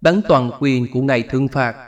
đánh toàn quyền của Ngài thương Phạt.